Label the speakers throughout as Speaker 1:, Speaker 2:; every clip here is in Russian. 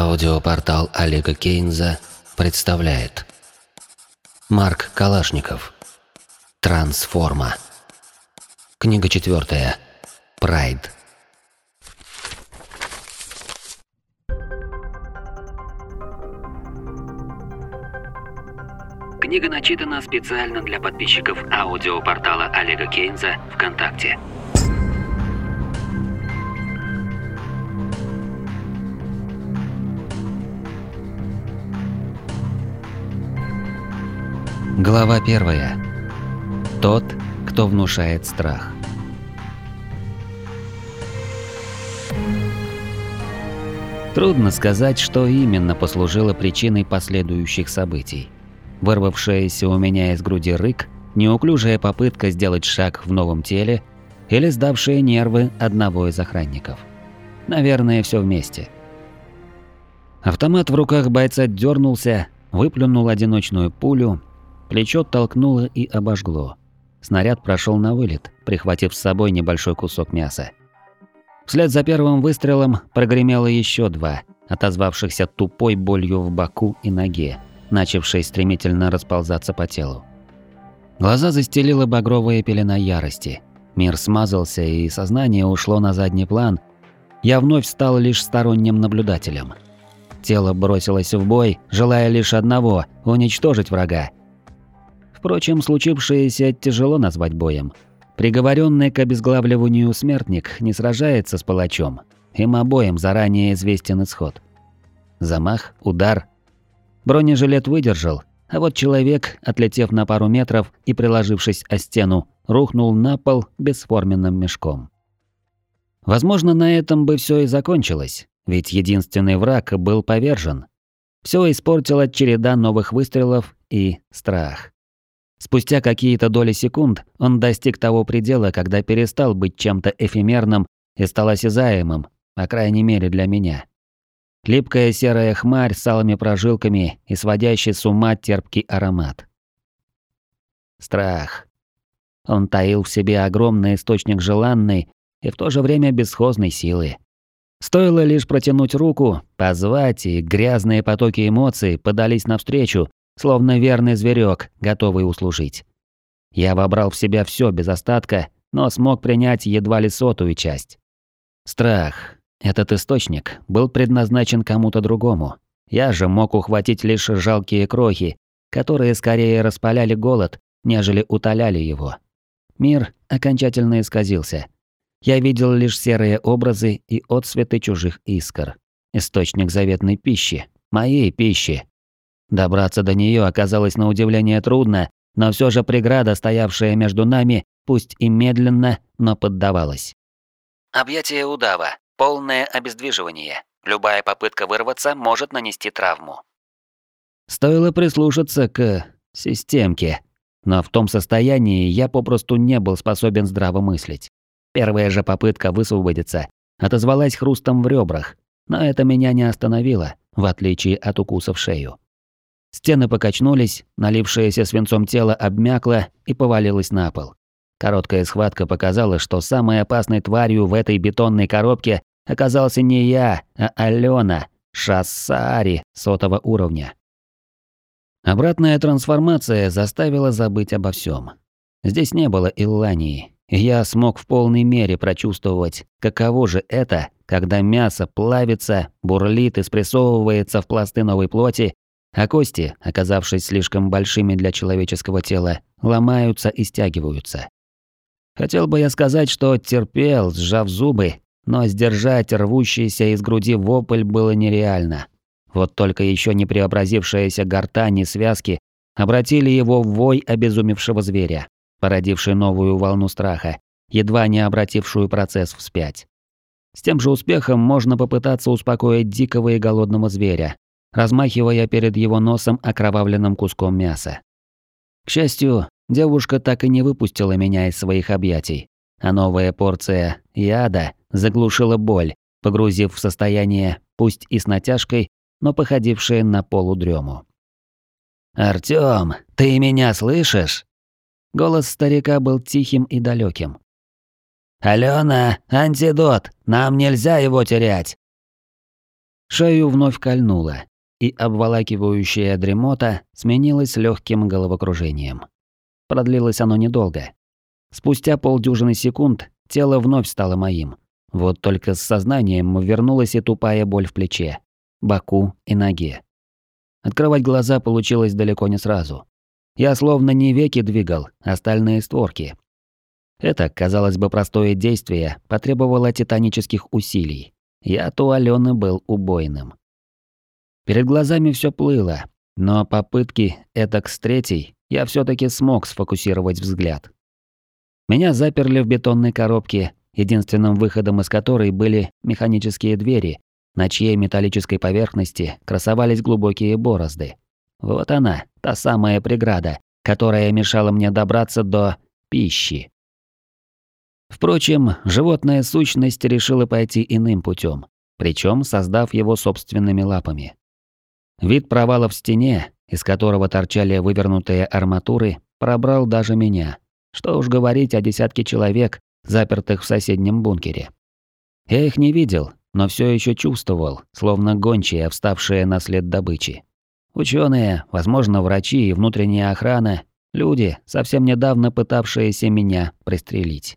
Speaker 1: Аудиопортал Олега Кейнза представляет. Марк Калашников. Трансформа Книга четвертая. Прайд Книга начитана специально для подписчиков аудиопортала Олега Кейнза ВКонтакте. Глава первая. Тот, кто внушает страх. Трудно сказать, что именно послужило причиной последующих событий. Вырвавшаяся у меня из груди рык, неуклюжая попытка сделать шаг в новом теле или сдавшие нервы одного из охранников. Наверное, все вместе. Автомат в руках бойца дернулся, выплюнул одиночную пулю Плечо толкнуло и обожгло. Снаряд прошел на вылет, прихватив с собой небольшой кусок мяса. Вслед за первым выстрелом прогремело еще два, отозвавшихся тупой болью в боку и ноге, начавшей стремительно расползаться по телу. Глаза застелила багровая пелена ярости. Мир смазался, и сознание ушло на задний план. Я вновь стал лишь сторонним наблюдателем. Тело бросилось в бой, желая лишь одного – уничтожить врага Впрочем, случившееся тяжело назвать боем. Приговоренный к обезглавливанию смертник не сражается с палачом. Им обоим заранее известен исход. Замах, удар. Бронежилет выдержал, а вот человек, отлетев на пару метров и приложившись о стену, рухнул на пол бесформенным мешком. Возможно, на этом бы все и закончилось, ведь единственный враг был повержен. Все испортила череда новых выстрелов и страх. Спустя какие-то доли секунд он достиг того предела, когда перестал быть чем-то эфемерным и стал осязаемым, по крайней мере для меня. Липкая серая хмарь с алыми прожилками и сводящий с ума терпкий аромат. Страх. Он таил в себе огромный источник желанной и в то же время бесхозной силы. Стоило лишь протянуть руку, позвать, и грязные потоки эмоций подались навстречу, словно верный зверек, готовый услужить. Я вобрал в себя все без остатка, но смог принять едва ли сотую часть. Страх. Этот источник был предназначен кому-то другому. Я же мог ухватить лишь жалкие крохи, которые скорее распаляли голод, нежели утоляли его. Мир окончательно исказился. Я видел лишь серые образы и отсветы чужих искр. Источник заветной пищи, моей пищи, Добраться до нее оказалось на удивление трудно, но все же преграда, стоявшая между нами, пусть и медленно, но поддавалась. Объятие удава. Полное обездвиживание. Любая попытка вырваться может нанести травму. Стоило прислушаться к системке, но в том состоянии я попросту не был способен здраво мыслить. Первая же попытка высвободиться отозвалась хрустом в ребрах, но это меня не остановило, в отличие от укуса в шею. Стены покачнулись, налившееся свинцом тело обмякло и повалилось на пол. Короткая схватка показала, что самой опасной тварью в этой бетонной коробке оказался не я, а Алена, шассари сотого уровня. Обратная трансформация заставила забыть обо всем. Здесь не было Иллании, и я смог в полной мере прочувствовать, каково же это, когда мясо плавится, бурлит и спрессовывается в пласты новой плоти, а кости, оказавшись слишком большими для человеческого тела, ломаются и стягиваются. Хотел бы я сказать, что терпел, сжав зубы, но сдержать рвущийся из груди вопль было нереально. Вот только еще не преобразившаяся гортань и связки обратили его в вой обезумевшего зверя, породивший новую волну страха, едва не обратившую процесс вспять. С тем же успехом можно попытаться успокоить дикого и голодного зверя, размахивая перед его носом окровавленным куском мяса. К счастью, девушка так и не выпустила меня из своих объятий, а новая порция яда заглушила боль, погрузив в состояние, пусть и с натяжкой, но походившее на полудрему. «Артём, ты меня слышишь?» Голос старика был тихим и далеким. «Алена, антидот, нам нельзя его терять!» Шею вновь кольнуло, и обволакивающая дремота сменилась легким головокружением. Продлилось оно недолго. Спустя полдюжины секунд тело вновь стало моим. Вот только с сознанием вернулась и тупая боль в плече, боку и ноге. Открывать глаза получилось далеко не сразу. Я словно не веки двигал, а стальные створки. Это, казалось бы, простое действие потребовало титанических усилий. Я-то у Алёны был убойным. Перед глазами все плыло, но попытки этак с третьей я все таки смог сфокусировать взгляд. Меня заперли в бетонной коробке, единственным выходом из которой были механические двери, на чьей металлической поверхности красовались глубокие борозды. Вот она, та самая преграда, которая мешала мне добраться до пищи. Впрочем, животная сущность решила пойти иным путем, причем создав его собственными лапами. Вид провала в стене, из которого торчали вывернутые арматуры, пробрал даже меня. Что уж говорить о десятке человек, запертых в соседнем бункере. Я их не видел, но все еще чувствовал, словно гончие, вставшие на след добычи. Ученые, возможно, врачи и внутренняя охрана, люди, совсем недавно пытавшиеся меня пристрелить.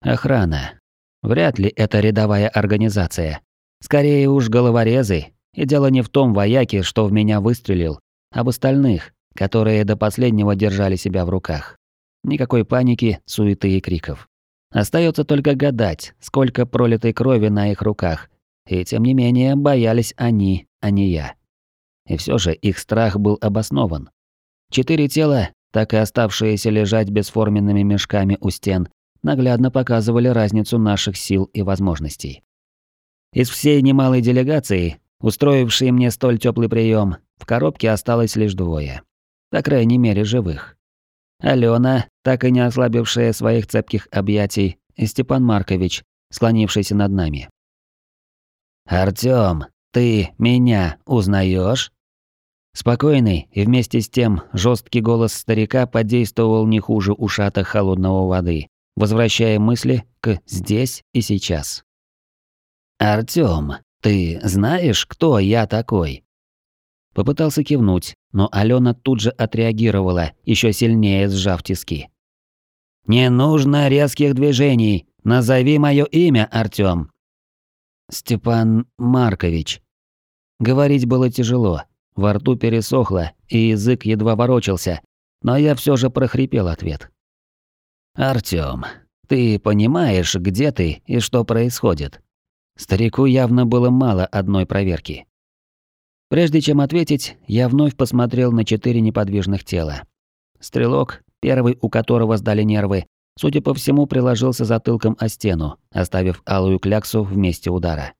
Speaker 1: Охрана. Вряд ли это рядовая организация. Скорее уж головорезы, и дело не в том вояке, что в меня выстрелил, а в остальных, которые до последнего держали себя в руках. Никакой паники, суеты и криков. Остается только гадать, сколько пролитой крови на их руках. И тем не менее, боялись они, а не я. И все же их страх был обоснован. Четыре тела, так и оставшиеся лежать бесформенными мешками у стен, наглядно показывали разницу наших сил и возможностей. Из всей немалой делегации, устроившей мне столь теплый прием, в коробке осталось лишь двое. По крайней мере, живых. Алена, так и не ослабившая своих цепких объятий, и Степан Маркович, склонившийся над нами. «Артём, ты меня узнаешь? Спокойный и вместе с тем жесткий голос старика подействовал не хуже ушата холодного воды, возвращая мысли к «здесь и сейчас». «Артём, ты знаешь, кто я такой?» Попытался кивнуть, но Алена тут же отреагировала, еще сильнее сжав тиски. «Не нужно резких движений. Назови мое имя, Артём». «Степан Маркович». Говорить было тяжело. Во рту пересохло, и язык едва ворочался, но я все же прохрипел ответ. «Артём, ты понимаешь, где ты и что происходит?» Старику явно было мало одной проверки. Прежде чем ответить, я вновь посмотрел на четыре неподвижных тела. Стрелок, первый у которого сдали нервы, судя по всему, приложился затылком о стену, оставив алую кляксу в месте удара.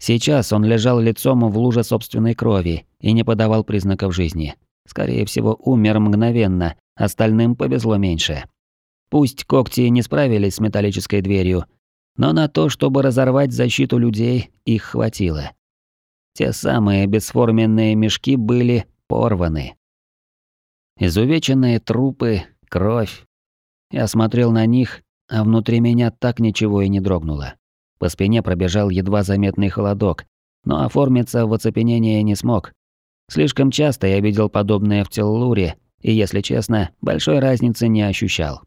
Speaker 1: Сейчас он лежал лицом в луже собственной крови и не подавал признаков жизни. Скорее всего, умер мгновенно, остальным повезло меньше. Пусть когти не справились с металлической дверью, но на то, чтобы разорвать защиту людей, их хватило. Те самые бесформенные мешки были порваны. Изувеченные трупы, кровь. Я смотрел на них, а внутри меня так ничего и не дрогнуло. По спине пробежал едва заметный холодок, но оформиться в оцепенение не смог. Слишком часто я видел подобное в Теллуре, и, если честно, большой разницы не ощущал.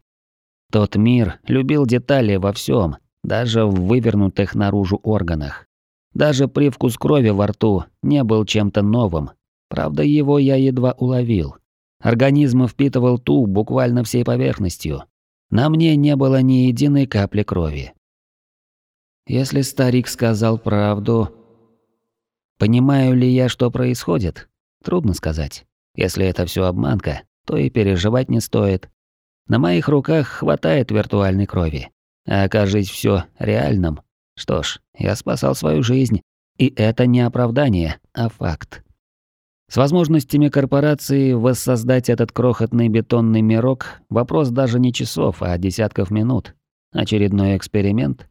Speaker 1: Тот мир любил детали во всем, даже в вывернутых наружу органах. Даже привкус крови во рту не был чем-то новым. Правда, его я едва уловил. Организм впитывал ту буквально всей поверхностью. На мне не было ни единой капли крови. Если старик сказал правду... Понимаю ли я, что происходит? Трудно сказать. Если это все обманка, то и переживать не стоит. На моих руках хватает виртуальной крови. А окажись все реальным, что ж, я спасал свою жизнь, и это не оправдание, а факт. С возможностями корпорации воссоздать этот крохотный бетонный мирок – вопрос даже не часов, а десятков минут. Очередной эксперимент?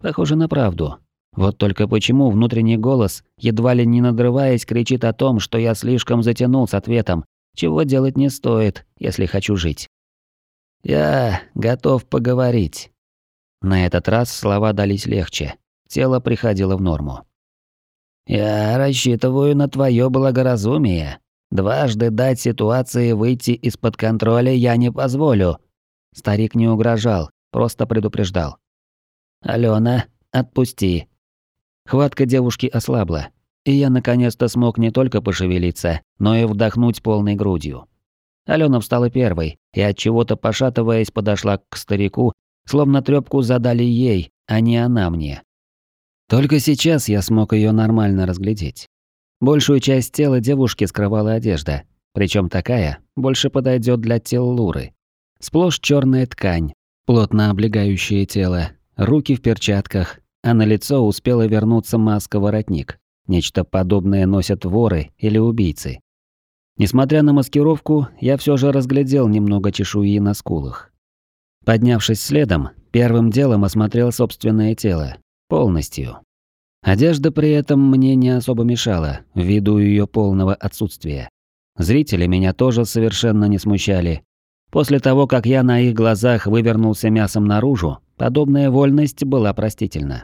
Speaker 1: Похоже на правду. Вот только почему внутренний голос, едва ли не надрываясь, кричит о том, что я слишком затянул с ответом, чего делать не стоит, если хочу жить. Я готов поговорить. На этот раз слова дались легче. Тело приходило в норму. «Я рассчитываю на твое благоразумие. Дважды дать ситуации выйти из-под контроля я не позволю». Старик не угрожал, просто предупреждал. «Алена, отпусти». Хватка девушки ослабла, и я наконец-то смог не только пошевелиться, но и вдохнуть полной грудью. Алена встала первой и от чего-то пошатываясь подошла к старику, словно трёпку задали ей, а не она мне. Только сейчас я смог ее нормально разглядеть. Большую часть тела девушки скрывала одежда, причем такая больше подойдет для тел Луры. Сплошь черная ткань, плотно облегающее тело, руки в перчатках, а на лицо успела вернуться маска-воротник. Нечто подобное носят воры или убийцы. Несмотря на маскировку, я все же разглядел немного чешуи на скулах. Поднявшись следом, первым делом осмотрел собственное тело. Полностью. Одежда при этом мне не особо мешала, ввиду ее полного отсутствия. Зрители меня тоже совершенно не смущали. После того, как я на их глазах вывернулся мясом наружу, подобная вольность была простительна.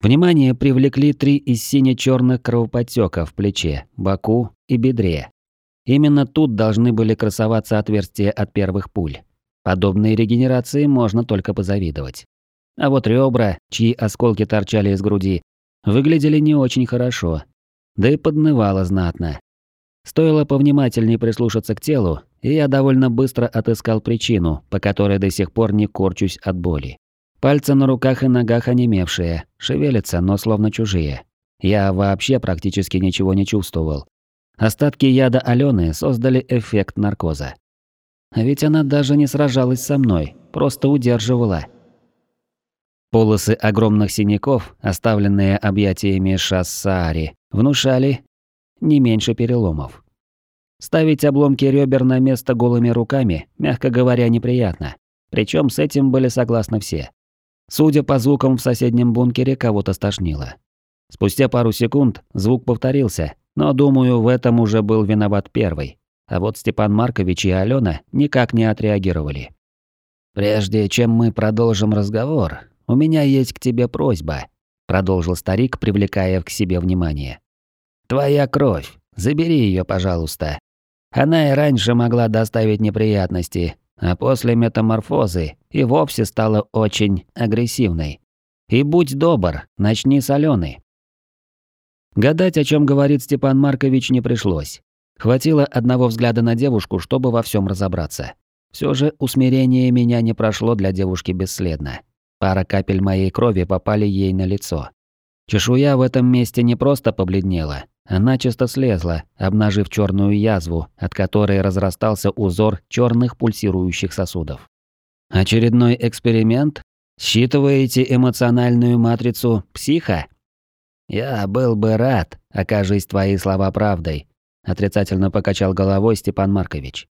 Speaker 1: Внимание привлекли три из сине-черных кровоподтёка в плече, боку и бедре. Именно тут должны были красоваться отверстия от первых пуль. Подобной регенерации можно только позавидовать. А вот ребра, чьи осколки торчали из груди, выглядели не очень хорошо. Да и поднывало знатно. Стоило повнимательнее прислушаться к телу, и я довольно быстро отыскал причину, по которой до сих пор не корчусь от боли. Пальцы на руках и ногах онемевшие, шевелятся, но словно чужие. Я вообще практически ничего не чувствовал, Остатки яда Алены создали эффект наркоза. А ведь она даже не сражалась со мной, просто удерживала. Полосы огромных синяков, оставленные объятиями Шассаари, внушали не меньше переломов. Ставить обломки ребер на место голыми руками, мягко говоря, неприятно. Причем с этим были согласны все. Судя по звукам в соседнем бункере, кого-то стошнило. Спустя пару секунд звук повторился, но, думаю, в этом уже был виноват первый. А вот Степан Маркович и Алена никак не отреагировали. «Прежде чем мы продолжим разговор, у меня есть к тебе просьба», продолжил старик, привлекая к себе внимание. «Твоя кровь. Забери ее, пожалуйста. Она и раньше могла доставить неприятности, а после метаморфозы и вовсе стала очень агрессивной. И будь добр, начни с Алены. Гадать, о чем говорит Степан Маркович, не пришлось. Хватило одного взгляда на девушку, чтобы во всем разобраться. Все же усмирение меня не прошло для девушки бесследно. Пара капель моей крови попали ей на лицо. Чешуя в этом месте не просто побледнела, она начисто слезла, обнажив черную язву, от которой разрастался узор черных пульсирующих сосудов. Очередной эксперимент? Считываете эмоциональную матрицу психа? «Я был бы рад, окажись твои слова правдой», – отрицательно покачал головой Степан Маркович.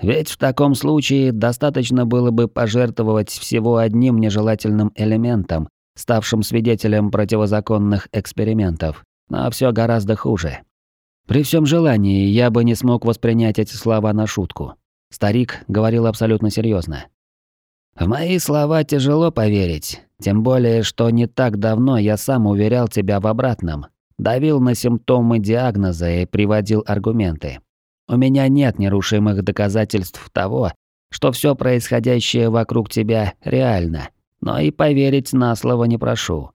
Speaker 1: «Ведь в таком случае достаточно было бы пожертвовать всего одним нежелательным элементом, ставшим свидетелем противозаконных экспериментов, но все гораздо хуже. При всем желании я бы не смог воспринять эти слова на шутку. Старик говорил абсолютно серьезно. В мои слова тяжело поверить, тем более, что не так давно я сам уверял тебя в обратном. Давил на симптомы диагноза и приводил аргументы. У меня нет нерушимых доказательств того, что все происходящее вокруг тебя реально, но и поверить на слово не прошу.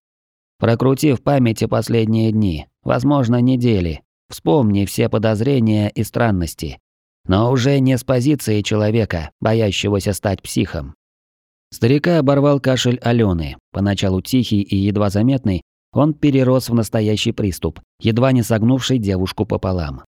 Speaker 1: Прокрути в памяти последние дни, возможно, недели, вспомни все подозрения и странности, но уже не с позиции человека, боящегося стать психом. Старика оборвал кашель Алены, поначалу тихий и едва заметный, он перерос в настоящий приступ, едва не согнувший девушку пополам.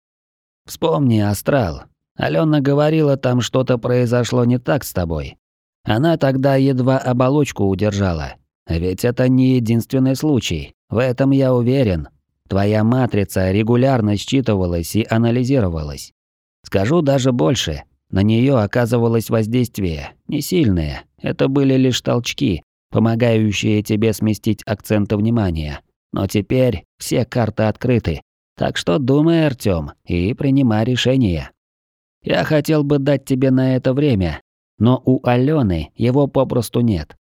Speaker 1: «Вспомни, Астрал. Алена говорила, там что-то произошло не так с тобой. Она тогда едва оболочку удержала. Ведь это не единственный случай, в этом я уверен. Твоя матрица регулярно считывалась и анализировалась. Скажу даже больше, на нее оказывалось воздействие, не сильное, это были лишь толчки, помогающие тебе сместить акценты внимания. Но теперь все карты открыты. Так что думай, Артём, и принимай решение. Я хотел бы дать тебе на это время, но у Алены его попросту нет.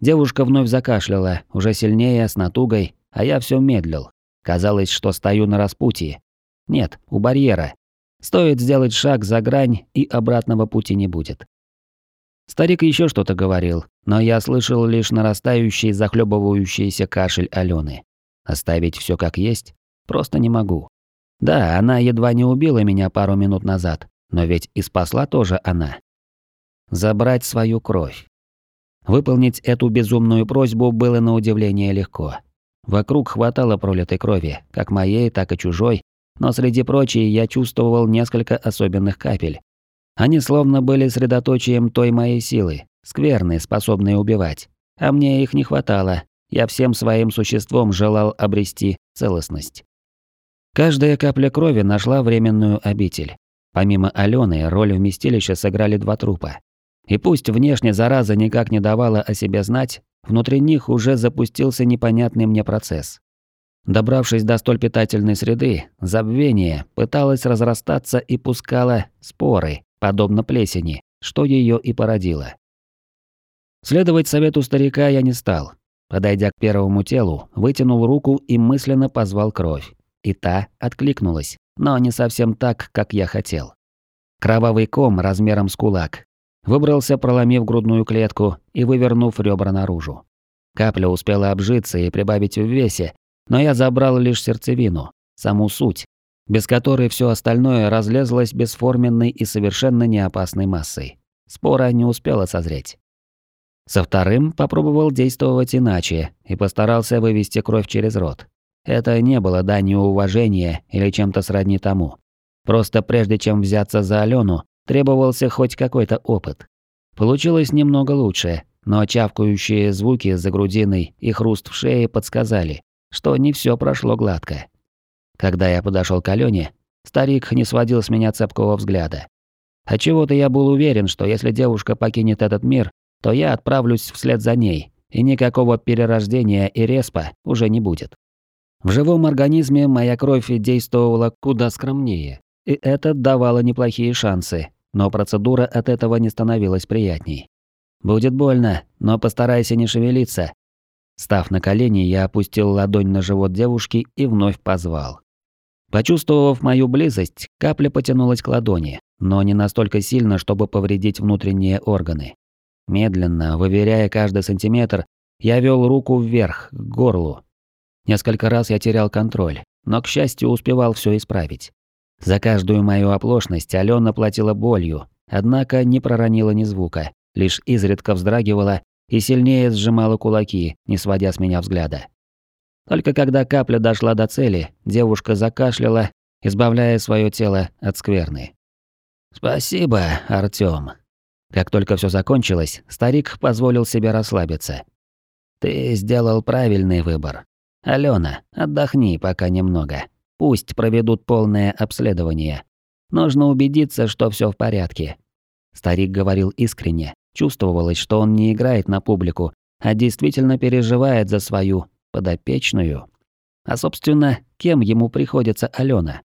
Speaker 1: Девушка вновь закашляла, уже сильнее, с натугой, а я все медлил. Казалось, что стою на распутье. Нет, у барьера. Стоит сделать шаг за грань, и обратного пути не будет. Старик еще что-то говорил, но я слышал лишь нарастающий, захлебывающийся кашель Алены. Оставить все как есть просто не могу. Да, она едва не убила меня пару минут назад, но ведь и спасла тоже она. Забрать свою кровь. Выполнить эту безумную просьбу было на удивление легко. Вокруг хватало пролитой крови, как моей, так и чужой, но среди прочей я чувствовал несколько особенных капель. Они словно были средоточием той моей силы, скверной, способной убивать. А мне их не хватало, я всем своим существом желал обрести целостность. Каждая капля крови нашла временную обитель. Помимо Алены, роль вместилища сыграли два трупа. И пусть внешне зараза никак не давала о себе знать, внутри них уже запустился непонятный мне процесс. Добравшись до столь питательной среды, забвение пыталось разрастаться и пускало споры, подобно плесени, что ее и породило. Следовать совету старика я не стал. Подойдя к первому телу, вытянул руку и мысленно позвал кровь. И та откликнулась, но не совсем так, как я хотел. Кровавый ком размером с кулак выбрался, проломив грудную клетку и вывернув ребра наружу. Капля успела обжиться и прибавить в весе, но я забрал лишь сердцевину, саму суть, без которой все остальное разлезлось бесформенной и совершенно неопасной массой. Спора не успела созреть. Со вторым попробовал действовать иначе и постарался вывести кровь через рот. Это не было данью уважения или чем-то сродни тому. Просто прежде чем взяться за Алену, требовался хоть какой-то опыт. Получилось немного лучше, но чавкающие звуки за грудиной и хруст в шее подсказали, что не все прошло гладко. Когда я подошел к Алене, старик не сводил с меня цепкого взгляда. А чего-то я был уверен, что если девушка покинет этот мир, то я отправлюсь вслед за ней, и никакого перерождения и респа уже не будет. В живом организме моя кровь действовала куда скромнее, и это давало неплохие шансы, но процедура от этого не становилась приятней. Будет больно, но постарайся не шевелиться, Став на колени, я опустил ладонь на живот девушки и вновь позвал. Почувствовав мою близость, капля потянулась к ладони, но не настолько сильно, чтобы повредить внутренние органы. Медленно, выверяя каждый сантиметр, я вел руку вверх, к горлу. Несколько раз я терял контроль, но, к счастью, успевал все исправить. За каждую мою оплошность Алена платила болью, однако не проронила ни звука, лишь изредка вздрагивала и сильнее сжимала кулаки, не сводя с меня взгляда. Только когда капля дошла до цели, девушка закашляла, избавляя свое тело от скверны. «Спасибо, Артём». Как только все закончилось, старик позволил себе расслабиться. «Ты сделал правильный выбор. Алена, отдохни пока немного. Пусть проведут полное обследование. Нужно убедиться, что все в порядке». Старик говорил искренне, Чувствовалось, что он не играет на публику, а действительно переживает за свою подопечную. А, собственно, кем ему приходится Алена?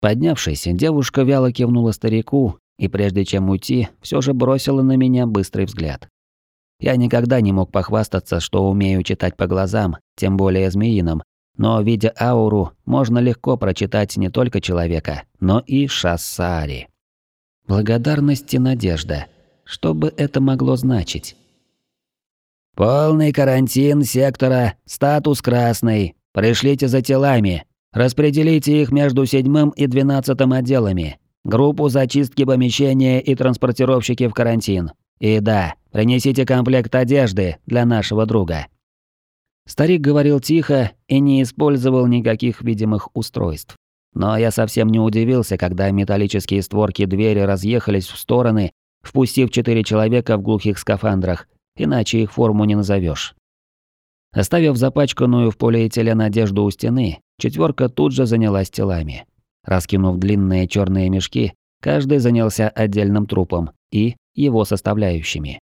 Speaker 1: Поднявшись, девушка вяло кивнула старику и, прежде чем уйти, все же бросила на меня быстрый взгляд. Я никогда не мог похвастаться, что умею читать по глазам, тем более змеиным, но, видя ауру, можно легко прочитать не только человека, но и шассари. Благодарность и надежда – что бы это могло значить? «Полный карантин сектора, статус красный. Пришлите за телами. Распределите их между седьмым и двенадцатым отделами. Группу зачистки помещения и транспортировщики в карантин. И да, принесите комплект одежды для нашего друга». Старик говорил тихо и не использовал никаких видимых устройств. Но я совсем не удивился, когда металлические створки двери разъехались в стороны, впустив четыре человека в глухих скафандрах, иначе их форму не назовешь. Оставив запачканную в полиэтилен одежду у стены, четверка тут же занялась телами. Раскинув длинные черные мешки, каждый занялся отдельным трупом и его составляющими.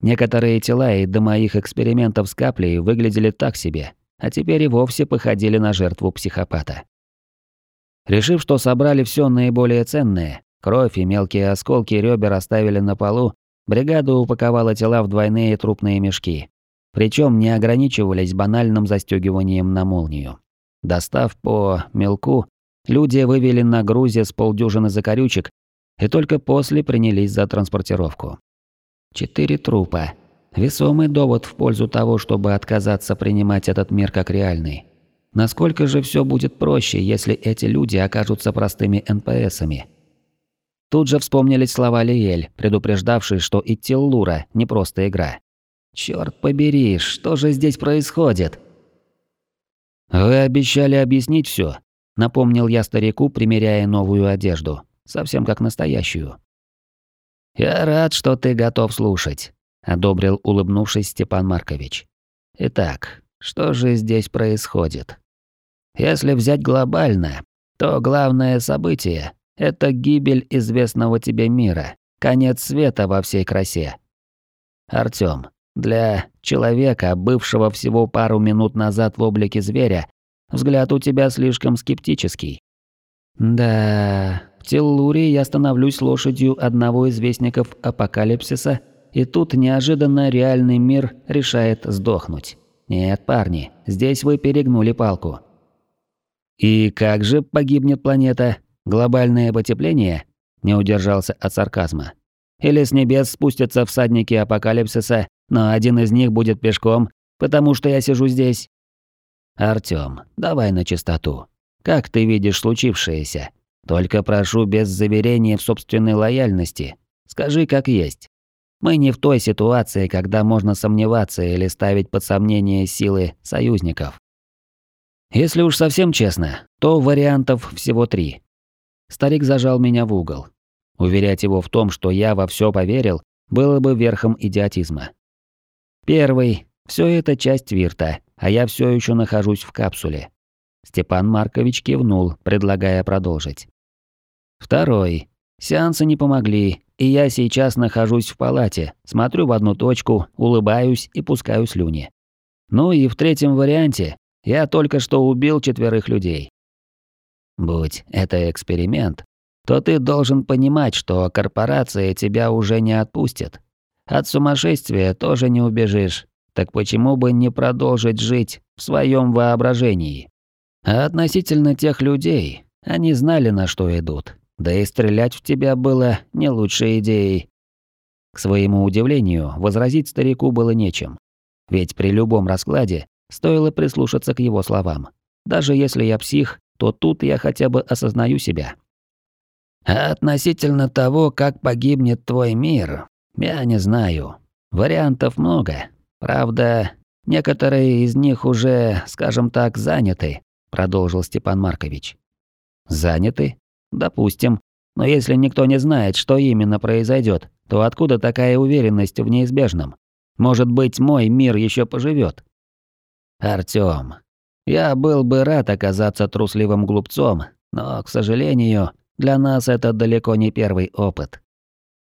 Speaker 1: Некоторые тела и до моих экспериментов с каплей выглядели так себе, а теперь и вовсе походили на жертву психопата. Решив, что собрали все наиболее ценное, Кровь и мелкие осколки ребер оставили на полу, бригада упаковала тела в двойные трупные мешки. Причем не ограничивались банальным застегиванием на молнию. Достав по мелку, люди вывели на грузе с полдюжины закорючек и только после принялись за транспортировку. Четыре трупа. Весомый довод в пользу того, чтобы отказаться принимать этот мир как реальный. Насколько же все будет проще, если эти люди окажутся простыми НПСами? Тут же вспомнились слова Лиэль, предупреждавшие, что и Тиллура не просто игра. Черт побери, что же здесь происходит? Вы обещали объяснить все, напомнил я старику, примеряя новую одежду, совсем как настоящую. Я рад, что ты готов слушать, одобрил, улыбнувшись Степан Маркович. Итак, что же здесь происходит? Если взять глобально, то главное событие – это гибель известного тебе мира, конец света во всей красе. Артём, для человека, бывшего всего пару минут назад в облике зверя, взгляд у тебя слишком скептический. Да, в Теллуре я становлюсь лошадью одного из вестников апокалипсиса, и тут неожиданно реальный мир решает сдохнуть. Нет, парни, здесь вы перегнули палку. И как же погибнет планета? Глобальное потепление? Не удержался от сарказма. Или с небес спустятся всадники апокалипсиса, но один из них будет пешком, потому что я сижу здесь. Артём, давай на чистоту. Как ты видишь случившееся? Только прошу без заверения в собственной лояльности. Скажи как есть. Мы не в той ситуации, когда можно сомневаться или ставить под сомнение силы союзников. Если уж совсем честно, то вариантов всего три. Старик зажал меня в угол. Уверять его в том, что я во все поверил, было бы верхом идиотизма. Первый. Все это часть Вирта, а я все еще нахожусь в капсуле. Степан Маркович кивнул, предлагая продолжить. Второй. Сеансы не помогли, и я сейчас нахожусь в палате, смотрю в одну точку, улыбаюсь и пускаю слюни. Ну и в третьем варианте я только что убил четверых людей. Будь это эксперимент, то ты должен понимать, что корпорация тебя уже не отпустит. От сумасшествия тоже не убежишь. Так почему бы не продолжить жить в своем воображении? А относительно тех людей, они знали, на что идут. Да и стрелять в тебя было не лучшей идеей. К своему удивлению, возразить старику было нечем. Ведь при любом раскладе стоило прислушаться к его словам. Даже если я псих, то тут я хотя бы осознаю себя. А относительно того, как погибнет твой мир, я не знаю. Вариантов много. Правда, некоторые из них уже, скажем так, заняты, продолжил Степан Маркович. Заняты? Допустим. Но если никто не знает, что именно произойдет, то откуда такая уверенность в неизбежном? Может быть, мой мир еще поживет? Артём, я был бы рад оказаться трусливым глупцом, но, к сожалению, для нас это далеко не первый опыт.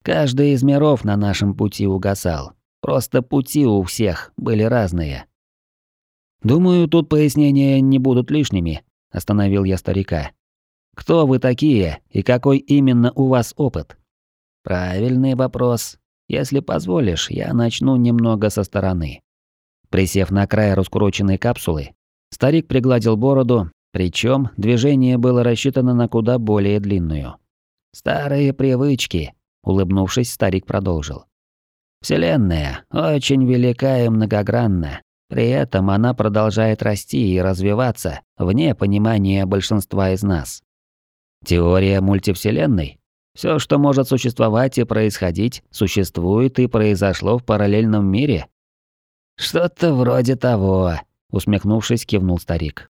Speaker 1: Каждый из миров на нашем пути угасал. Просто пути у всех были разные. Думаю, тут пояснения не будут лишними, остановил я старика. Кто вы такие и какой именно у вас опыт? Правильный вопрос. Если позволишь, я начну немного со стороны. Присев на край раскуроченной капсулы, старик пригладил бороду, причем движение было рассчитано на куда более длинную. «Старые привычки», — улыбнувшись, старик продолжил. «Вселенная очень велика и многогранна. При этом она продолжает расти и развиваться вне понимания большинства из нас. Теория мультивселенной? Все, что может существовать и происходить, существует и произошло в параллельном мире? «Что-то вроде того», — усмехнувшись, кивнул старик.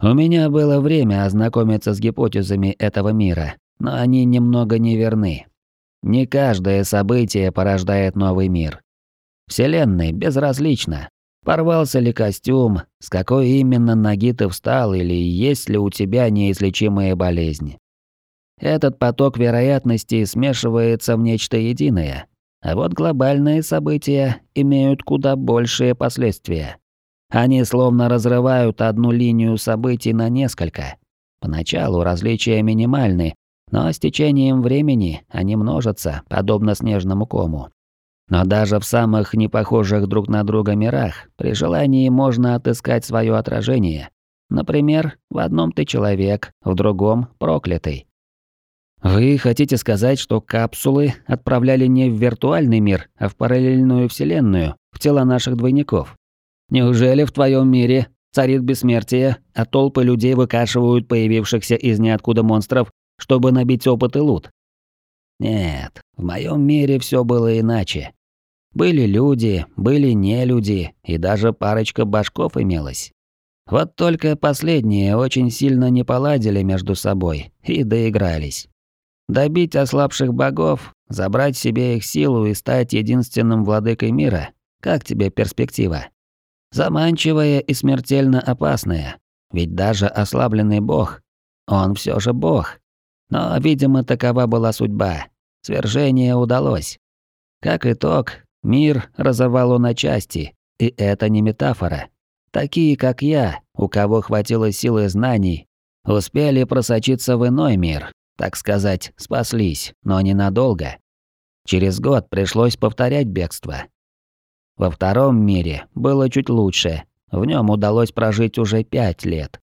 Speaker 1: «У меня было время ознакомиться с гипотезами этого мира, но они немного неверны. Не каждое событие порождает новый мир. Вселенной безразлично, порвался ли костюм, с какой именно ноги ты встал или есть ли у тебя неизлечимая болезнь. Этот поток вероятностей смешивается в нечто единое, а вот глобальные события имеют куда большие последствия. Они словно разрывают одну линию событий на несколько. Поначалу различия минимальны, но с течением времени они множатся, подобно снежному кому. Но даже в самых непохожих друг на друга мирах при желании можно отыскать свое отражение. Например, в одном ты человек, в другом – проклятый. Вы хотите сказать, что капсулы отправляли не в виртуальный мир, а в параллельную вселенную, в тела наших двойников? Неужели в твоем мире царит бессмертие, а толпы людей выкашивают появившихся из ниоткуда монстров, чтобы набить опыт и лут? Нет, в моем мире все было иначе. Были люди, были не люди, и даже парочка башков имелась. Вот только последние очень сильно не поладили между собой и доигрались. Добить ослабших богов, забрать себе их силу и стать единственным владыкой мира – как тебе перспектива? Заманчивая и смертельно опасная. Ведь даже ослабленный бог, он все же бог. Но, видимо, такова была судьба. Свержение удалось. Как итог, мир разорвало на части, и это не метафора. Такие, как я, у кого хватило силы знаний, успели просочиться в иной мир, так сказать, спаслись, но ненадолго. Через год пришлось повторять бегство, во втором мире было чуть лучше. В нем удалось прожить уже пять лет.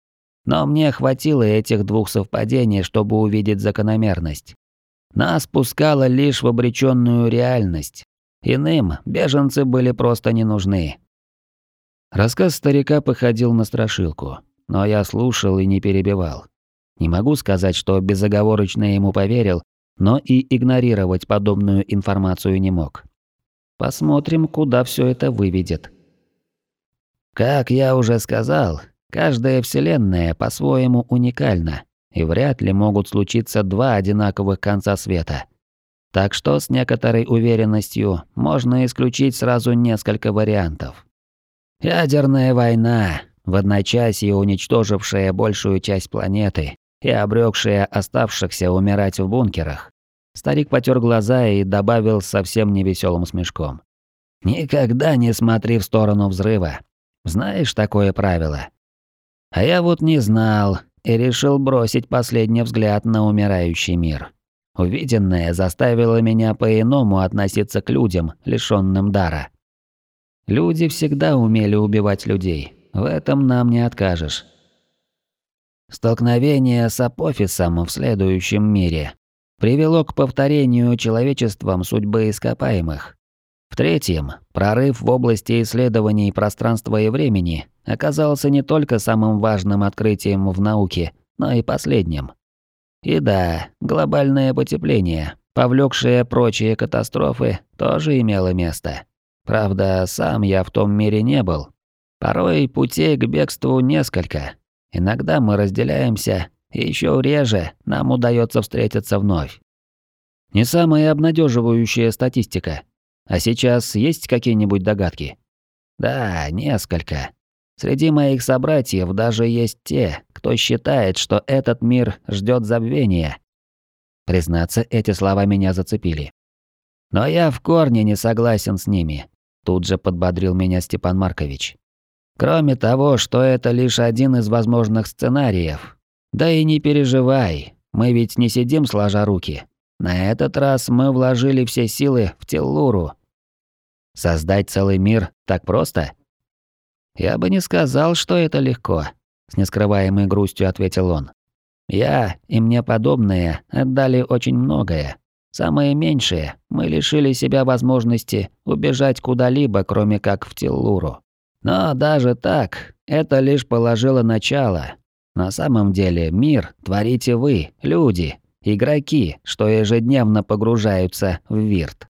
Speaker 1: Но мне хватило этих двух совпадений, чтобы увидеть закономерность. Нас пускало лишь в обреченную реальность. Иным беженцы были просто не нужны. Рассказ старика походил на страшилку, но я слушал и не перебивал. Не могу сказать, что безоговорочно ему поверил, но и игнорировать подобную информацию не мог. Посмотрим, куда все это выведет. Как я уже сказал, каждая вселенная по-своему уникальна, и вряд ли могут случиться два одинаковых конца света. Так что с некоторой уверенностью можно исключить сразу несколько вариантов. Ядерная война, в одночасье уничтожившая большую часть планеты и обрекшая оставшихся умирать в бункерах, Старик потер глаза и добавил совсем невеселым смешком. «Никогда не смотри в сторону взрыва. Знаешь такое правило?» А я вот не знал и решил бросить последний взгляд на умирающий мир. Увиденное заставило меня по-иному относиться к людям, лишённым дара. Люди всегда умели убивать людей, в этом нам не откажешь. Столкновение с Апофисом в следующем мире привело к повторению человечеством судьбы ископаемых. В-третьем, прорыв в области исследований пространства и времени оказался не только самым важным открытием в науке, но и последним. И да, глобальное потепление, повлекшее прочие катастрофы, тоже имело место. Правда, сам я в том мире не был. Порой путей к бегству несколько. Иногда мы разделяемся, и еще реже нам удается встретиться вновь. Не самая обнадеживающая статистика. А сейчас есть какие-нибудь догадки? Да, несколько. Среди моих собратьев даже есть те, кто считает, что этот мир ждет забвения. Признаться, эти слова меня зацепили. Но я в корне не согласен с ними. Тут же подбодрил меня Степан Маркович. Кроме того, что это лишь один из возможных сценариев, да и не переживай, мы ведь не сидим сложа руки. На этот раз мы вложили все силы в Теллуру. Создать целый мир так просто? Я бы не сказал, что это легко, с нескрываемой грустью ответил он. Я и мне подобные отдали очень многое. Самое меньшее, мы лишили себя возможности убежать куда-либо, кроме как в Теллуру. Но даже так, это лишь положило начало, на самом деле мир творите вы, люди, игроки, что ежедневно погружаются в вирт.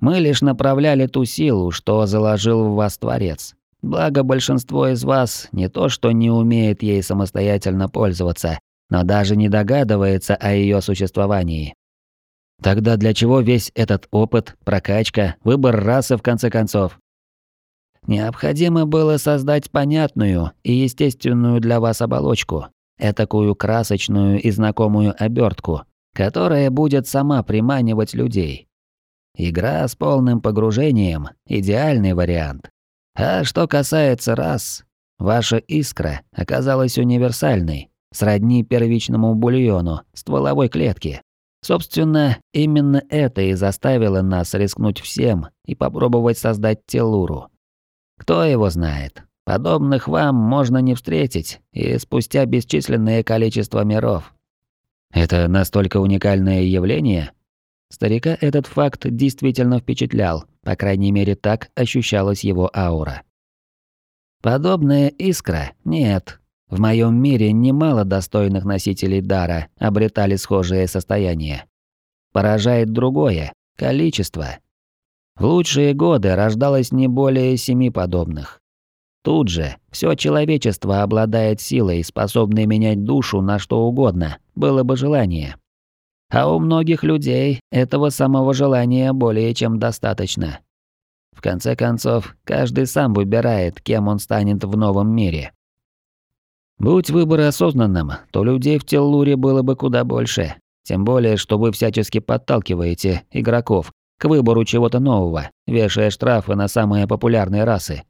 Speaker 1: Мы лишь направляли ту силу, что заложил в вас Творец. Благо большинство из вас не то что не умеет ей самостоятельно пользоваться, но даже не догадывается о ее существовании. Тогда для чего весь этот опыт, прокачка, выбор расы в конце концов? Необходимо было создать понятную и естественную для вас оболочку, этакую красочную и знакомую обертку, которая будет сама приманивать людей. Игра с полным погружением – идеальный вариант. А что касается рас, ваша искра оказалась универсальной, сродни первичному бульону стволовой клетки. Собственно, именно это и заставило нас рискнуть всем и попробовать создать Телуру. Кто его знает? Подобных вам можно не встретить, и спустя бесчисленное количество миров. Это настолько уникальное явление? Старика этот факт действительно впечатлял, по крайней мере так ощущалась его аура. Подобная искра? Нет. В моем мире немало достойных носителей дара обретали схожее состояние. Поражает другое – количество. В лучшие годы рождалось не более семи подобных. Тут же все человечество обладает силой, способной менять душу на что угодно, было бы желание. А у многих людей этого самого желания более чем достаточно. В конце концов, каждый сам выбирает, кем он станет в новом мире. Будь выбор осознанным, то людей в Теллуре было бы куда больше. Тем более, что вы всячески подталкиваете игроков к выбору чего-то нового, вешая штрафы на самые популярные расы.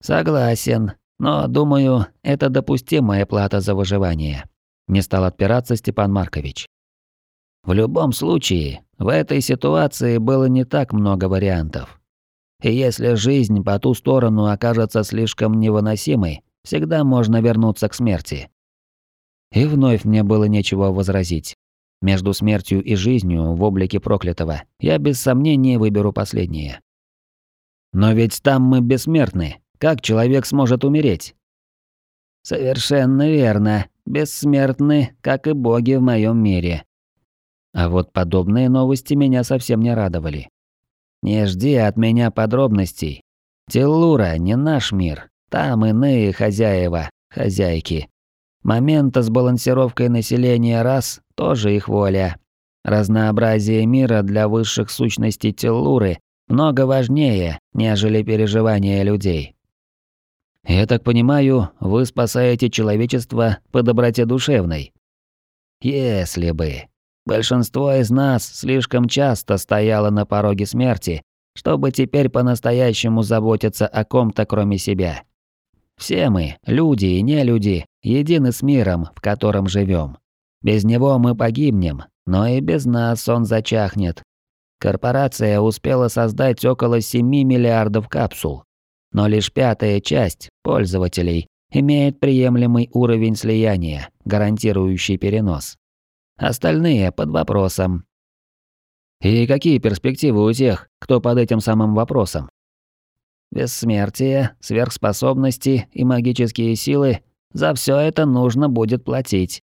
Speaker 1: Согласен, но, думаю, это допустимая плата за выживание. Не стал отпираться Степан Маркович. В любом случае, в этой ситуации было не так много вариантов. И если жизнь по ту сторону окажется слишком невыносимой, всегда можно вернуться к смерти. И вновь мне было нечего возразить. Между смертью и жизнью в облике проклятого я без сомнения выберу последнее. Но ведь там мы бессмертны. Как человек сможет умереть? Совершенно верно. Бессмертны, как и боги в моем мире. А вот подобные новости меня совсем не радовали. Не жди от меня подробностей. Теллура не наш мир. Там иные хозяева, хозяйки. Момента с балансировкой населения рас тоже их воля. Разнообразие мира для высших сущностей Теллуры много важнее, нежели переживания людей. Я так понимаю, вы спасаете человечество по доброте душевной. Если бы. Большинство из нас слишком часто стояло на пороге смерти, чтобы теперь по-настоящему заботиться о ком-то кроме себя. Все мы, люди и не люди, едины с миром, в котором живем. Без него мы погибнем, но и без нас он зачахнет. Корпорация успела создать около 7 миллиардов капсул, но лишь пятая часть пользователей имеет приемлемый уровень слияния, гарантирующий перенос. Остальные под вопросом. И какие перспективы у тех, кто под этим самым вопросом? Бессмертие, сверхспособности и магические силы – за все это нужно будет платить.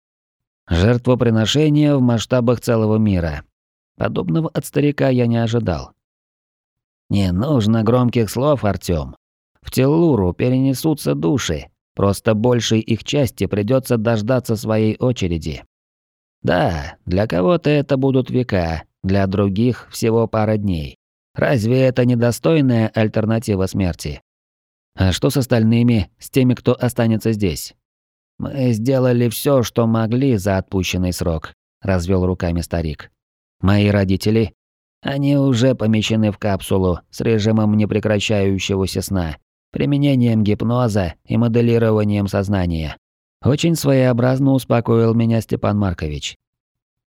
Speaker 1: Жертвоприношение в масштабах целого мира. Подобного от старика я не ожидал. Не нужно громких слов, Артём. В Теллуру перенесутся души, просто большей их части придется дождаться своей очереди. Да, для кого-то это будут века, для других всего пара дней. Разве это недостойная альтернатива смерти? А что с остальными, с теми, кто останется здесь? Мы сделали все, что могли за отпущенный срок, развел руками старик. Мои родители, они уже помещены в капсулу с режимом непрекращающегося сна, применением гипноза и моделированием сознания. Очень своеобразно успокоил меня Степан Маркович.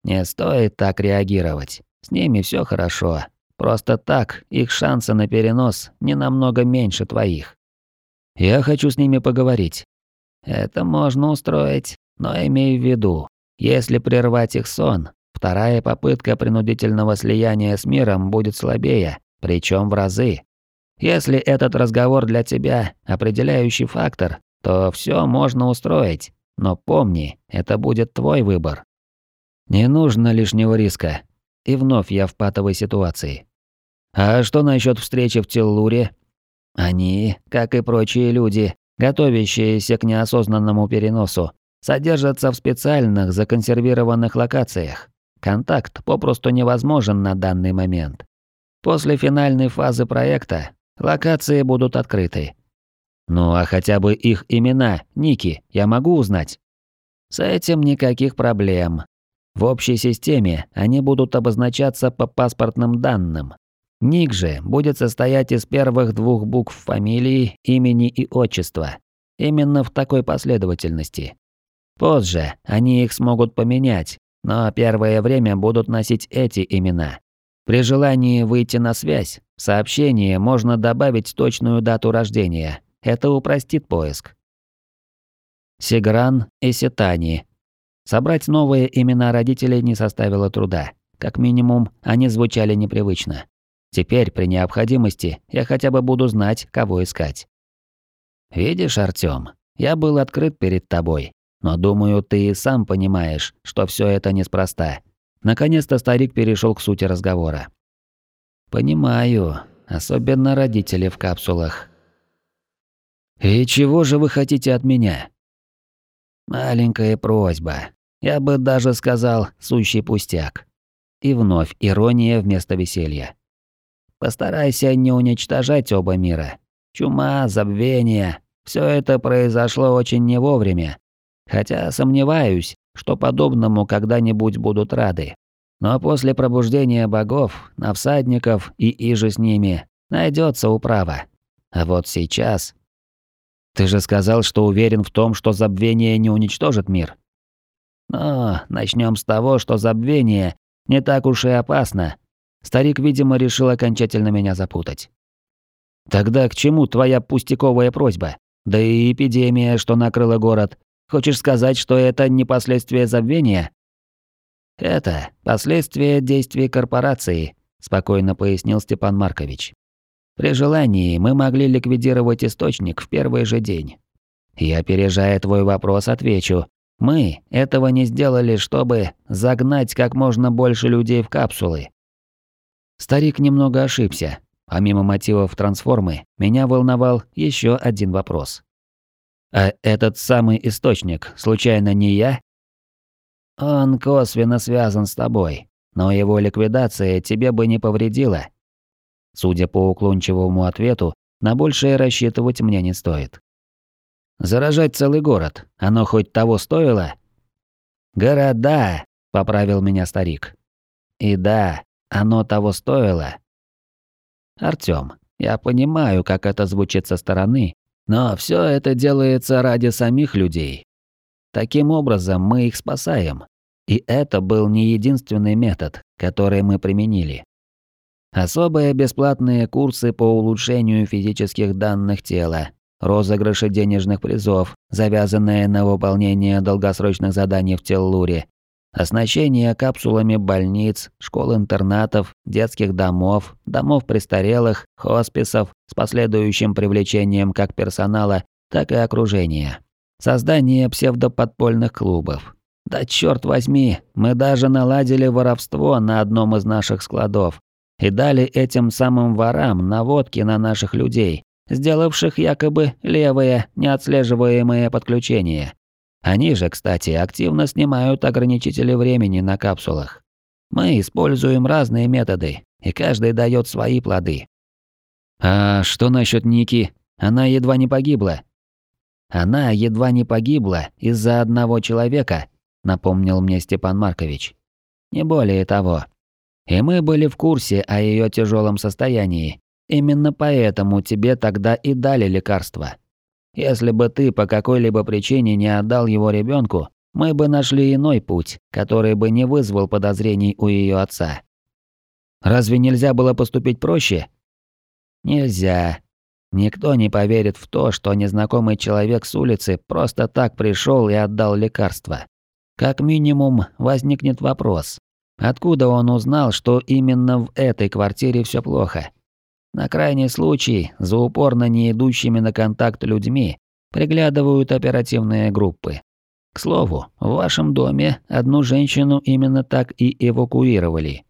Speaker 1: Не стоит так реагировать. С ними все хорошо. Просто так их шансы на перенос не намного меньше твоих. Я хочу с ними поговорить. Это можно устроить, но имей в виду, если прервать их сон, вторая попытка принудительного слияния с миром будет слабее, причем в разы. Если этот разговор для тебя определяющий фактор, то все можно устроить. Но помни, это будет твой выбор. Не нужно лишнего риска. И вновь я в патовой ситуации. А что насчет встречи в Теллуре? Они, как и прочие люди, готовящиеся к неосознанному переносу, содержатся в специальных законсервированных локациях. Контакт попросту невозможен на данный момент. После финальной фазы проекта локации будут открыты, ну а хотя бы их имена, ники, я могу узнать? С этим никаких проблем. В общей системе они будут обозначаться по паспортным данным. Ник же будет состоять из первых двух букв фамилии, имени и отчества. Именно в такой последовательности. Позже они их смогут поменять, но первое время будут носить эти имена. При желании выйти на связь, в сообщение можно добавить точную дату рождения. Это упростит поиск. Сигран и Сетани. Собрать новые имена родителей не составило труда. Как минимум, они звучали непривычно. Теперь, при необходимости, я хотя бы буду знать, кого искать. Видишь, Артём, я был открыт перед тобой, но думаю, ты и сам понимаешь, что все это неспроста. Наконец-то старик перешел к сути разговора. «Понимаю, особенно родители в капсулах». «И чего же вы хотите от меня?» «Маленькая просьба. Я бы даже сказал, сущий пустяк». И вновь ирония вместо веселья. «Постарайся не уничтожать оба мира. Чума, забвение – все это произошло очень не вовремя. Хотя сомневаюсь, что подобному когда-нибудь будут рады. Но после пробуждения богов, на всадников и иже с ними найдется управа. А вот сейчас... Ты же сказал, что уверен в том, что забвение не уничтожит мир. Но начнем с того, что забвение не так уж и опасно. Старик, видимо, решил окончательно меня запутать. Тогда к чему твоя пустяковая просьба? Да и эпидемия, что накрыла город, Хочешь сказать, что это не последствия забвения? Это последствия действий корпорации, спокойно пояснил Степан Маркович. При желании мы могли ликвидировать источник в первый же день. Я, опережая твой вопрос, отвечу. Мы этого не сделали, чтобы загнать как можно больше людей в капсулы. Старик немного ошибся. Помимо мотивов трансформы, меня волновал еще один вопрос. А этот самый источник, случайно не я? Он косвенно связан с тобой, но его ликвидация тебе бы не повредила. Судя по уклончивому ответу, на большее рассчитывать мне не стоит. Заражать целый город, оно хоть того стоило? Города, поправил меня старик. И да, оно того стоило. Артём, я понимаю, как это звучит со стороны, но все это делается ради самих людей. Таким образом, мы их спасаем. И это был не единственный метод, который мы применили. Особые бесплатные курсы по улучшению физических данных тела, розыгрыши денежных призов, завязанные на выполнение долгосрочных заданий в Теллуре, Оснащение капсулами больниц, школ-интернатов, детских домов, домов престарелых, хосписов с последующим привлечением как персонала, так и окружения. Создание псевдоподпольных клубов. Да черт возьми, мы даже наладили воровство на одном из наших складов и дали этим самым ворам наводки на наших людей, сделавших якобы левые неотслеживаемые подключения. Они же, кстати, активно снимают ограничители времени на капсулах. Мы используем разные методы, и каждый дает свои плоды. А что насчет Ники? Она едва не погибла. Она едва не погибла из-за одного человека, напомнил мне Степан Маркович. Не более того. И мы были в курсе о ее тяжелом состоянии. Именно поэтому тебе тогда и дали лекарство. Если бы ты по какой-либо причине не отдал его ребенку, мы бы нашли иной путь, который бы не вызвал подозрений у ее отца. Разве нельзя было поступить проще? Нельзя. Никто не поверит в то, что незнакомый человек с улицы просто так пришел и отдал лекарство. Как минимум, возникнет вопрос. Откуда он узнал, что именно в этой квартире все плохо? На крайний случай, за упорно не идущими на контакт людьми приглядывают оперативные группы. К слову, в вашем доме одну женщину именно так и эвакуировали.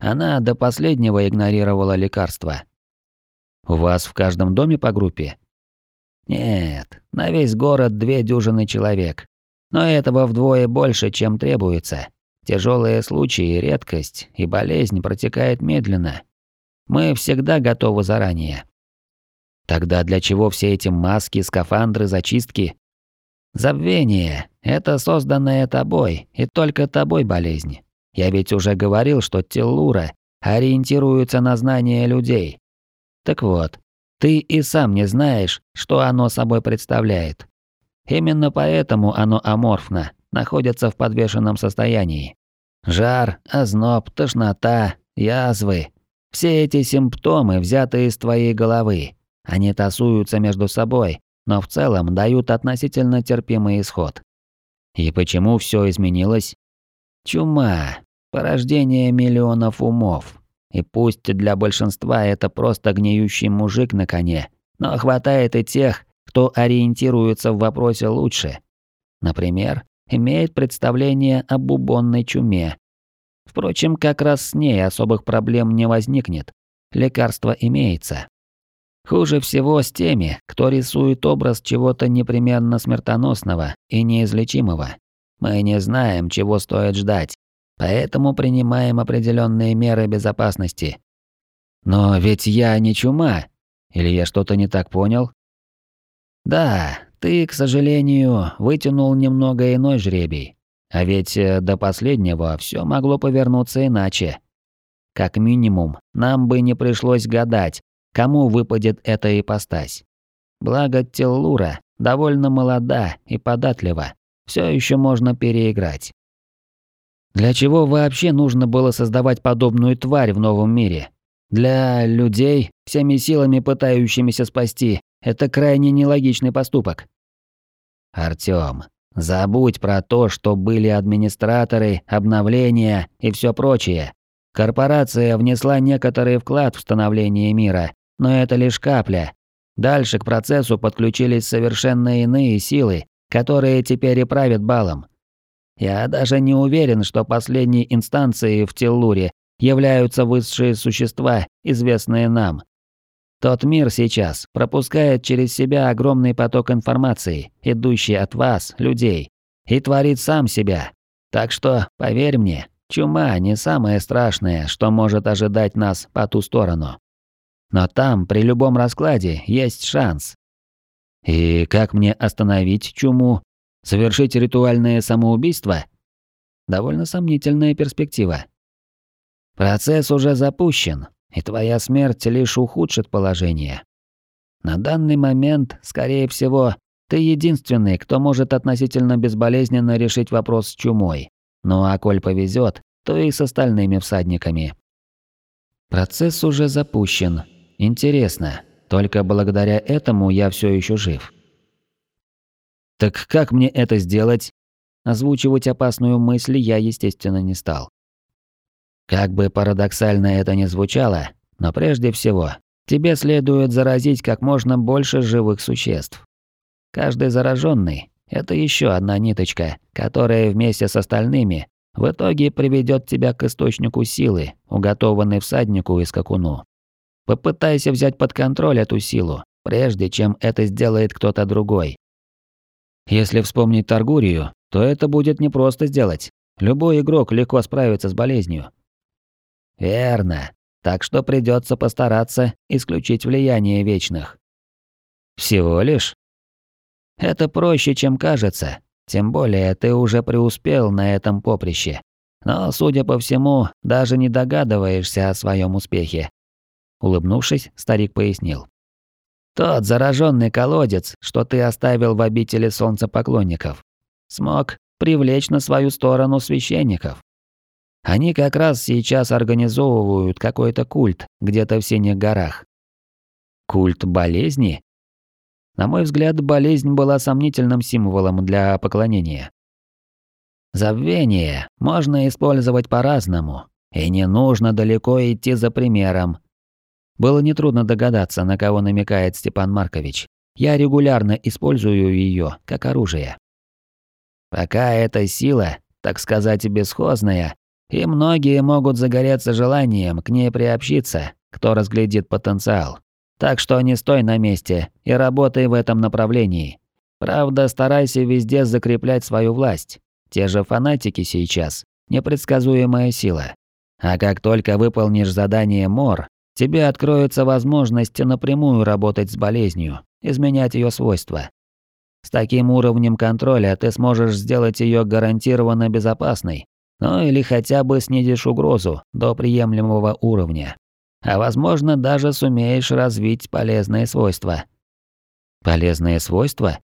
Speaker 1: Она до последнего игнорировала лекарства. У вас в каждом доме по группе? Нет, на весь город две дюжины человек. Но этого вдвое больше, чем требуется. Тяжелые случаи – редкость, и болезнь протекает медленно, мы всегда готовы заранее. Тогда для чего все эти маски, скафандры, зачистки? Забвение – это созданная тобой и только тобой болезнь. Я ведь уже говорил, что Теллура ориентируется на знания людей. Так вот, ты и сам не знаешь, что оно собой представляет. Именно поэтому оно аморфно, находится в подвешенном состоянии. Жар, озноб, тошнота, язвы. Все эти симптомы взяты из твоей головы. Они тасуются между собой, но в целом дают относительно терпимый исход. И почему все изменилось? Чума, порождение миллионов умов. И пусть для большинства это просто гниющий мужик на коне, но хватает и тех, кто ориентируется в вопросе лучше. Например, имеет представление об бубонной чуме. Впрочем, как раз с ней особых проблем не возникнет. Лекарство имеется. Хуже всего с теми, кто рисует образ чего-то непременно смертоносного и неизлечимого. Мы не знаем, чего стоит ждать, поэтому принимаем определенные меры безопасности. Но ведь я не чума. Или я что-то не так понял? Да, ты, к сожалению, вытянул немного иной жребий. А ведь э, до последнего все могло повернуться иначе. Как минимум, нам бы не пришлось гадать, кому выпадет эта ипостась. Благо Теллура довольно молода и податлива, все еще можно переиграть. Для чего вообще нужно было создавать подобную тварь в новом мире? Для людей, всеми силами пытающимися спасти, это крайне нелогичный поступок. Артём, забудь про то, что были администраторы, обновления и все прочее. Корпорация внесла некоторый вклад в становление мира, но это лишь капля. Дальше к процессу подключились совершенно иные силы, которые теперь и правят балом. Я даже не уверен, что последней инстанцией в Теллуре являются высшие существа, известные нам. Тот мир сейчас пропускает через себя огромный поток информации, идущий от вас, людей, и творит сам себя. Так что, поверь мне, чума не самое страшное, что может ожидать нас по ту сторону. Но там при любом раскладе есть шанс. И как мне остановить чуму? Совершить ритуальное самоубийство? Довольно сомнительная перспектива. Процесс уже запущен, и твоя смерть лишь ухудшит положение. На данный момент, скорее всего, ты единственный, кто может относительно безболезненно решить вопрос с чумой. Ну а коль повезет, то и с остальными всадниками. Процесс уже запущен, Интересно, только благодаря этому я все еще жив. Так как мне это сделать? Озвучивать опасную мысль я, естественно, не стал. Как бы парадоксально это ни звучало, но прежде всего, тебе следует заразить как можно больше живых существ. Каждый зараженный – это еще одна ниточка, которая вместе с остальными в итоге приведет тебя к источнику силы, уготованной всаднику и скакуну. Попытайся взять под контроль эту силу, прежде чем это сделает кто-то другой. Если вспомнить Таргурию, то это будет непросто сделать. Любой игрок легко справится с болезнью. Верно. Так что придется постараться исключить влияние вечных. Всего лишь? Это проще, чем кажется. Тем более ты уже преуспел на этом поприще. Но, судя по всему, даже не догадываешься о своем успехе. Улыбнувшись, старик пояснил. «Тот зараженный колодец, что ты оставил в обители солнцепоклонников, смог привлечь на свою сторону священников. Они как раз сейчас организовывают какой-то культ где-то в Синих горах. Культ болезни? На мой взгляд, болезнь была сомнительным символом для поклонения. Забвение можно использовать по-разному, и не нужно далеко идти за примером, было нетрудно догадаться, на кого намекает Степан Маркович. Я регулярно использую ее как оружие. Пока эта сила, так сказать, бесхозная, и многие могут загореться желанием к ней приобщиться, кто разглядит потенциал. Так что не стой на месте и работай в этом направлении. Правда, старайся везде закреплять свою власть. Те же фанатики сейчас – непредсказуемая сила. А как только выполнишь задание Мор, тебе откроется возможность напрямую работать с болезнью, изменять ее свойства. С таким уровнем контроля ты сможешь сделать ее гарантированно безопасной, ну или хотя бы снизишь угрозу до приемлемого уровня. А возможно, даже сумеешь развить полезные свойства. Полезные свойства?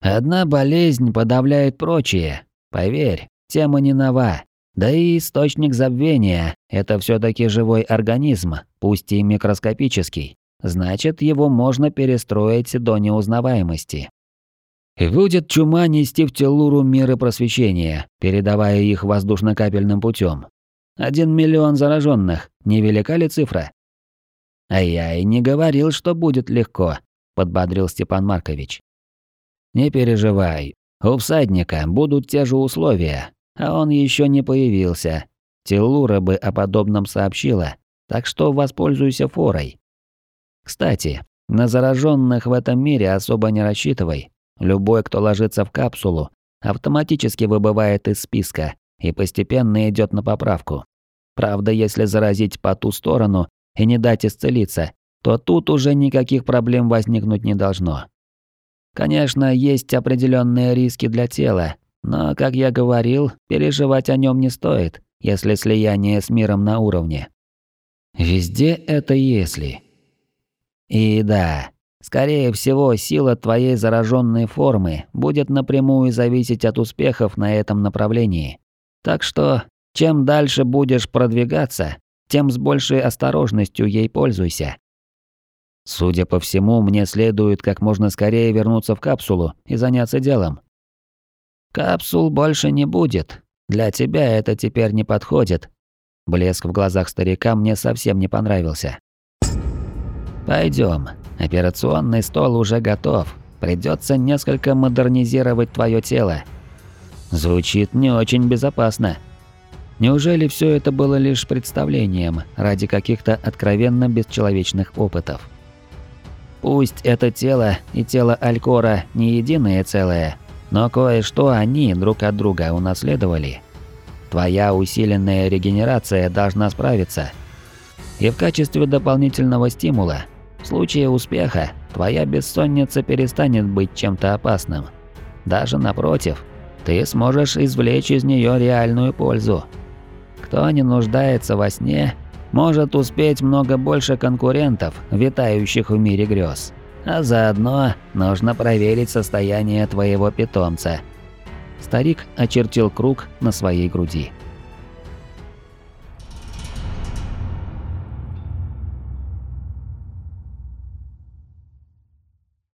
Speaker 1: Одна болезнь подавляет прочие. Поверь, тема не нова. Да и источник забвения – это все таки живой организм, пусть и микроскопический. Значит, его можно перестроить до неузнаваемости. Будет чума нести в Телуру миры просвещения, передавая их воздушно-капельным путем. Один миллион зараженных, невелика ли цифра? А я и не говорил, что будет легко, подбодрил Степан Маркович. Не переживай, у всадника будут те же условия, а он еще не появился. Телура бы о подобном сообщила, так что воспользуйся форой. Кстати, на зараженных в этом мире особо не рассчитывай. Любой, кто ложится в капсулу, автоматически выбывает из списка и постепенно идет на поправку. Правда, если заразить по ту сторону и не дать исцелиться, то тут уже никаких проблем возникнуть не должно. Конечно, есть определенные риски для тела, но, как я говорил, переживать о нем не стоит, если слияние с миром на уровне. Везде это если. И да, скорее всего, сила твоей зараженной формы будет напрямую зависеть от успехов на этом направлении. Так что, чем дальше будешь продвигаться, тем с большей осторожностью ей пользуйся. Судя по всему, мне следует как можно скорее вернуться в капсулу и заняться делом. Капсул больше не будет. Для тебя это теперь не подходит. Блеск в глазах старика мне совсем не понравился. Пойдем. Операционный стол уже готов. Придется несколько модернизировать твое тело. Звучит не очень безопасно. Неужели все это было лишь представлением ради каких-то откровенно бесчеловечных опытов? Пусть это тело и тело Алькора не единое целое, но кое-что они друг от друга унаследовали. Твоя усиленная регенерация должна справиться. И в качестве дополнительного стимула, в случае успеха, твоя бессонница перестанет быть чем-то опасным. Даже напротив, ты сможешь извлечь из нее реальную пользу. Кто не нуждается во сне, может успеть много больше конкурентов, витающих в мире грез. А заодно нужно проверить состояние твоего питомца. Старик очертил круг на своей груди.